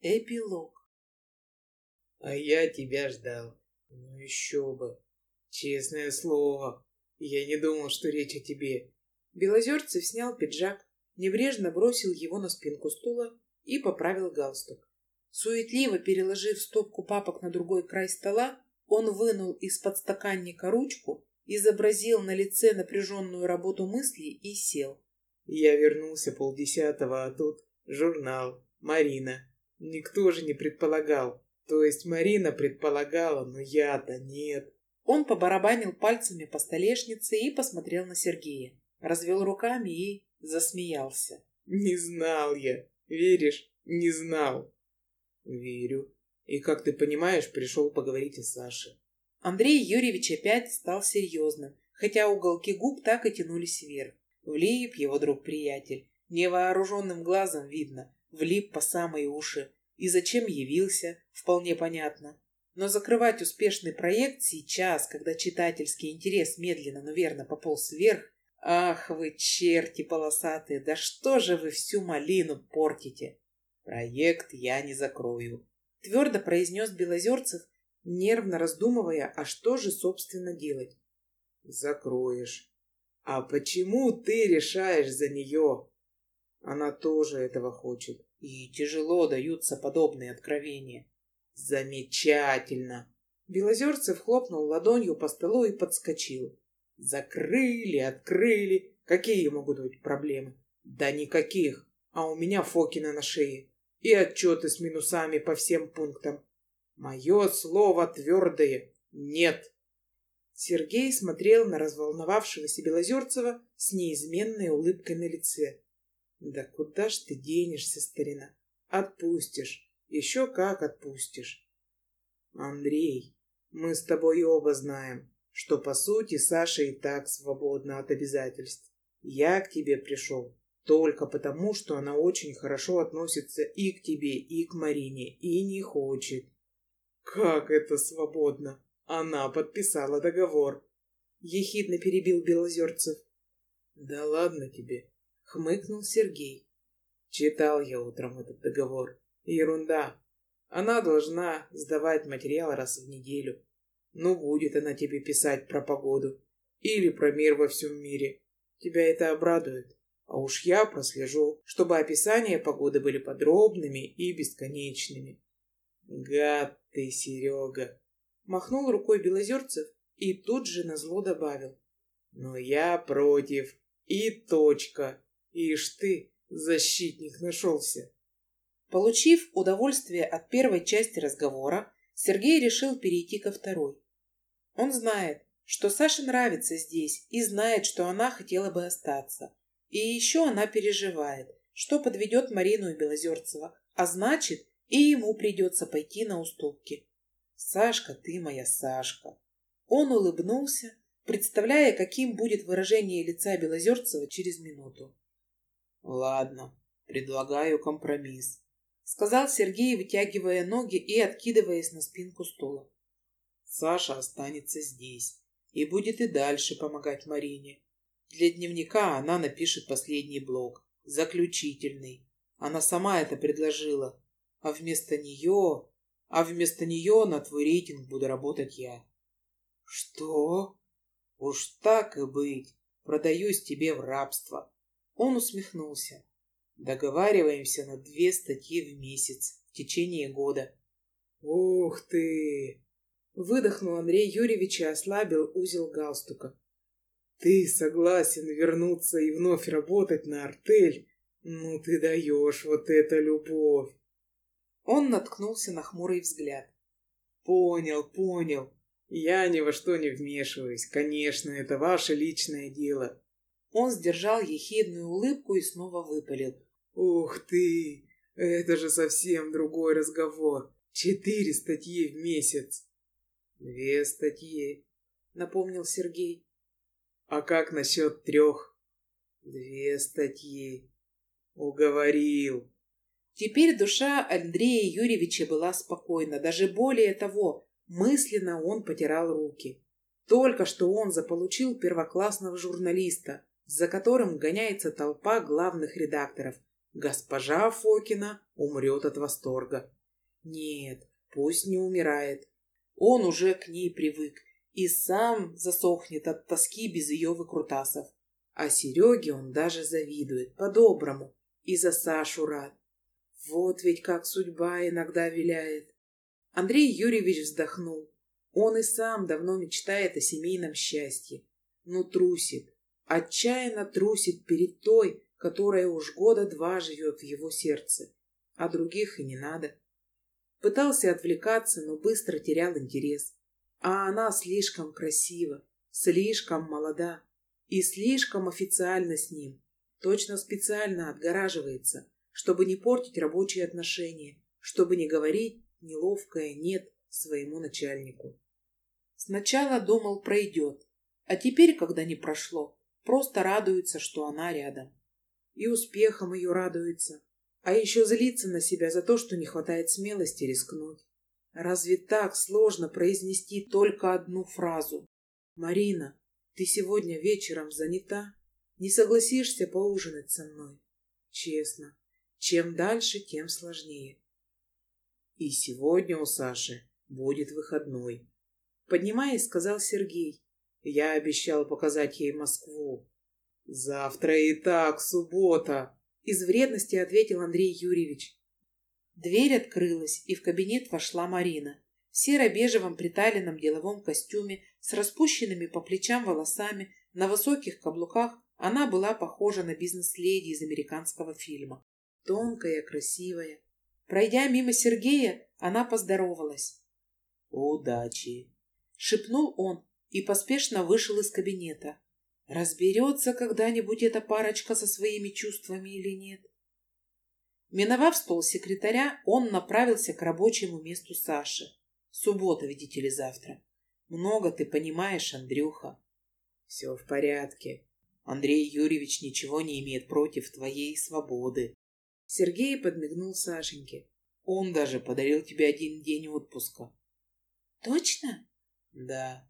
Эпилог. А я тебя ждал. Ну еще бы. Честное слово, я не думал, что речь о тебе. Белозерцев снял пиджак, небрежно бросил его на спинку стула и поправил галстук. Суетливо переложив стопку папок на другой край стола, он вынул из подстаканника ручку, изобразил на лице напряженную работу мыслей и сел. Я вернулся полдесятого, а тут журнал, Марина. Никто же не предполагал. То есть Марина предполагала, но я-то нет. Он побарабанил пальцами по столешнице и посмотрел на Сергея. Развел руками и засмеялся. Не знал я. Веришь? Не знал. Верю. И, как ты понимаешь, пришел поговорить о Саше. Андрей Юрьевич опять стал серьезным, хотя уголки губ так и тянулись вверх. Влип его друг-приятель. Невооруженным глазом видно, влип по самые уши. И зачем явился, вполне понятно. Но закрывать успешный проект сейчас, когда читательский интерес медленно, но верно пополз вверх, ах вы черти полосатые, да что же вы всю малину портите? Проект я не закрою, твердо произнес Белозерцев, нервно раздумывая, а что же, собственно, делать. Закроешь. А почему ты решаешь за нее? Она тоже этого хочет. И тяжело даются подобные откровения. Замечательно. Белозерцев хлопнул ладонью по столу и подскочил. Закрыли, открыли. Какие могут быть проблемы? Да никаких. А у меня Фокина на шее. И отчеты с минусами по всем пунктам. Мое слово твердое. Нет. Сергей смотрел на разволновавшегося Белозерцева с неизменной улыбкой на лице. Да куда ж ты денешься, старина? Отпустишь. Еще как отпустишь. Андрей, мы с тобой оба знаем, что по сути Саша и так свободна от обязательств. Я к тебе пришел только потому, что она очень хорошо относится и к тебе, и к Марине, и не хочет. Как это свободно? Она подписала договор. Ехидно перебил Белозерцев. Да ладно тебе. Хмыкнул Сергей. Читал я утром этот договор. Ерунда. Она должна сдавать материал раз в неделю. Ну, будет она тебе писать про погоду. Или про мир во всем мире. Тебя это обрадует. А уж я прослежу, чтобы описания погоды были подробными и бесконечными. Гад ты, Серега! Махнул рукой Белозерцев и тут же назло добавил. Но я против. И точка. Ишь ты, защитник нашелся. Получив удовольствие от первой части разговора, Сергей решил перейти ко второй. Он знает, что Саше нравится здесь и знает, что она хотела бы остаться. И еще она переживает, что подведет Марину и Белозерцева, а значит, и ему придется пойти на уступки. «Сашка, ты моя Сашка!» Он улыбнулся, представляя, каким будет выражение лица Белозерцева через минуту. Ладно, предлагаю компромисс, сказал Сергей, вытягивая ноги и откидываясь на спинку стула. Саша останется здесь и будет и дальше помогать Марине. Для дневника она напишет последний блок, заключительный. Она сама это предложила. А вместо нее... А вместо нее на твой рейтинг буду работать я. Что? Уж так и быть. Продаюсь тебе в рабство. Он усмехнулся. Договариваемся на две статьи в месяц в течение года. Ух ты! Выдохнул Андрей Юрьевич и ослабил узел галстука. Ты согласен вернуться и вновь работать на артель? Ну ты даешь вот это любовь. Он наткнулся на хмурый взгляд. Понял, понял. Я ни во что не вмешиваюсь. Конечно, это ваше личное дело. Он сдержал ехидную улыбку и снова выпалил. «Ух ты! Это же совсем другой разговор. Четыре статьи в месяц». «Две статьи», — напомнил Сергей. «А как насчет трех?» «Две статьи». «Уговорил». Теперь душа Андрея Юрьевича была спокойна. Даже более того, мысленно он потирал руки. Только что он заполучил первоклассного журналиста, за которым гоняется толпа главных редакторов. Госпожа Фокина умрет от восторга. Нет, пусть не умирает. Он уже к ней привык и сам засохнет от тоски без ее выкрутасов. А Сереге он даже завидует, по-доброму, и за Сашу рад. Вот ведь как судьба иногда виляет. Андрей Юрьевич вздохнул. Он и сам давно мечтает о семейном счастье, но трусит, отчаянно трусит перед той, которая уж года два живет в его сердце, а других и не надо. Пытался отвлекаться, но быстро терял интерес. А она слишком красива, слишком молода и слишком официально с ним. Точно специально отгораживается, чтобы не портить рабочие отношения, чтобы не говорить неловкое «нет» своему начальнику. Сначала думал, пройдет, а теперь, когда не прошло, просто радуется, что она рядом. И успехом ее радуется, а еще злится на себя за то, что не хватает смелости рискнуть. Разве так сложно произнести только одну фразу? «Марина, ты сегодня вечером занята? Не согласишься поужинать со мной?» Честно, чем дальше, тем сложнее. И сегодня у Саши будет выходной. Поднимаясь, сказал Сергей. Я обещал показать ей Москву. Завтра и так суббота. Из вредности ответил Андрей Юрьевич. Дверь открылась, и в кабинет вошла Марина. В серо-бежевом приталенном деловом костюме, с распущенными по плечам волосами, на высоких каблуках, она была похожа на бизнес-леди из американского фильма. Тонкая, красивая. Пройдя мимо Сергея, она поздоровалась. «Удачи!» шепнул он и поспешно вышел из кабинета. Разберется когда-нибудь эта парочка со своими чувствами или нет. Миновав стол секретаря, он направился к рабочему месту Саши. Суббота, видите ли, завтра. Много ты понимаешь, Андрюха. Все в порядке. Андрей Юрьевич ничего не имеет против твоей свободы. Сергей подмигнул Сашеньке. Он даже подарил тебе один день отпуска. Точно? Да.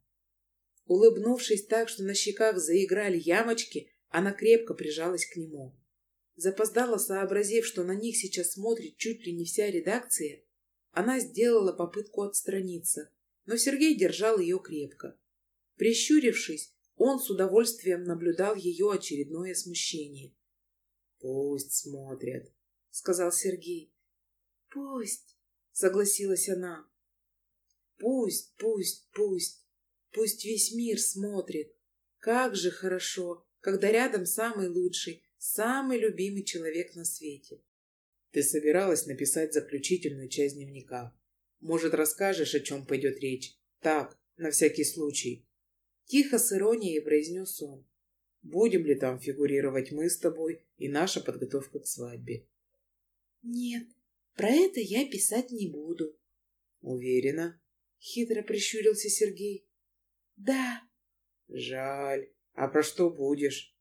Улыбнувшись так, что на щеках заиграли ямочки, она крепко прижалась к нему. Запоздала, сообразив, что на них сейчас смотрит чуть ли не вся редакция, она сделала попытку отстраниться, но Сергей держал ее крепко. Прищурившись, он с удовольствием наблюдал ее очередное смущение. «Пусть смотрят», — сказал Сергей. «Пусть», — согласилась она. Пусть, пусть, пусть, пусть весь мир смотрит. Как же хорошо, когда рядом самый лучший, самый любимый человек на свете. Ты собиралась написать заключительную часть дневника. Может, расскажешь, о чем пойдет речь? Так, на всякий случай. Тихо с иронией произнес он. Будем ли там фигурировать мы с тобой и наша подготовка к свадьбе? Нет, про это я писать не буду. Уверена? Хитро прищурился Сергей. Да. Жаль. А про что будешь?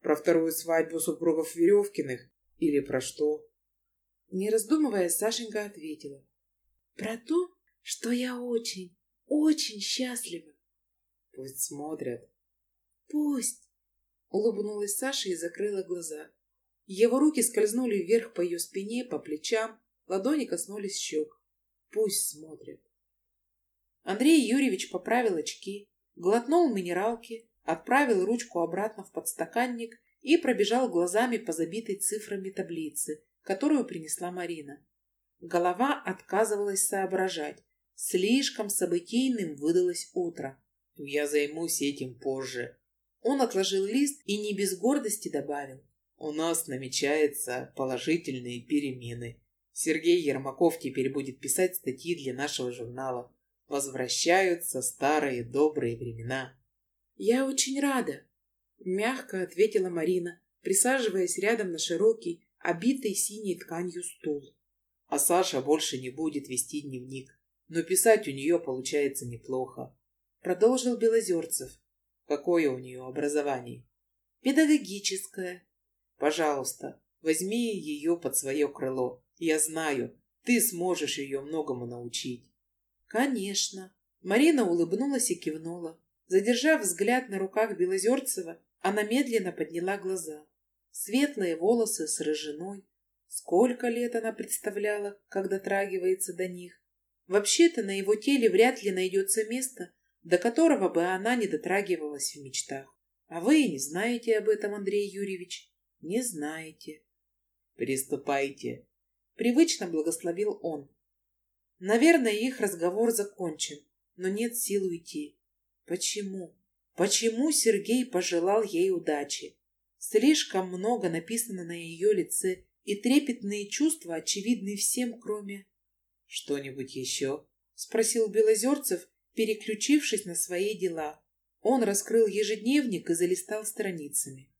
Про вторую свадьбу супругов Веревкиных? Или про что? Не раздумывая, Сашенька ответила. Про то, что я очень, очень счастлива. Пусть смотрят. Пусть. Улыбнулась Саша и закрыла глаза. Его руки скользнули вверх по ее спине, по плечам, ладони коснулись щек. Пусть смотрят. Андрей Юрьевич поправил очки, глотнул минералки, отправил ручку обратно в подстаканник и пробежал глазами по забитой цифрами таблице, которую принесла Марина. Голова отказывалась соображать. Слишком событийным выдалось утро. «Я займусь этим позже». Он отложил лист и не без гордости добавил. «У нас намечаются положительные перемены. Сергей Ермаков теперь будет писать статьи для нашего журнала. Возвращаются старые добрые времена. Я очень рада, мягко ответила Марина, присаживаясь рядом на широкий, обитый синей тканью стул. А Саша больше не будет вести дневник, но писать у нее получается неплохо. Продолжил Белозерцев. Какое у нее образование? Педагогическое. Пожалуйста, возьми ее под свое крыло. Я знаю, ты сможешь ее многому научить. Конечно. Марина улыбнулась и кивнула. Задержав взгляд на руках Белозерцева, она медленно подняла глаза. Светлые волосы с рыжиной, Сколько лет она представляла, как дотрагивается до них. Вообще-то на его теле вряд ли найдется место, до которого бы она не дотрагивалась в мечтах. А вы не знаете об этом, Андрей Юрьевич. Не знаете. Приступайте. Привычно благословил он. Наверное, их разговор закончен, но нет сил уйти. Почему? Почему Сергей пожелал ей удачи? Слишком много написано на ее лице, и трепетные чувства очевидны всем, кроме... «Что-нибудь еще?» — спросил Белозерцев, переключившись на свои дела. Он раскрыл ежедневник и залистал страницами.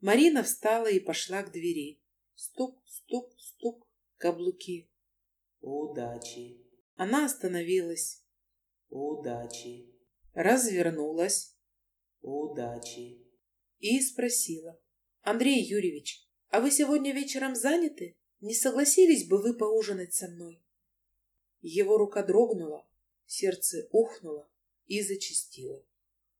Марина встала и пошла к двери. Стук, стук, стук, каблуки. «Удачи!» Она остановилась. «Удачи!» Развернулась. «Удачи!» И спросила. «Андрей Юрьевич, а вы сегодня вечером заняты? Не согласились бы вы поужинать со мной?» Его рука дрогнула, сердце ухнуло и зачастило.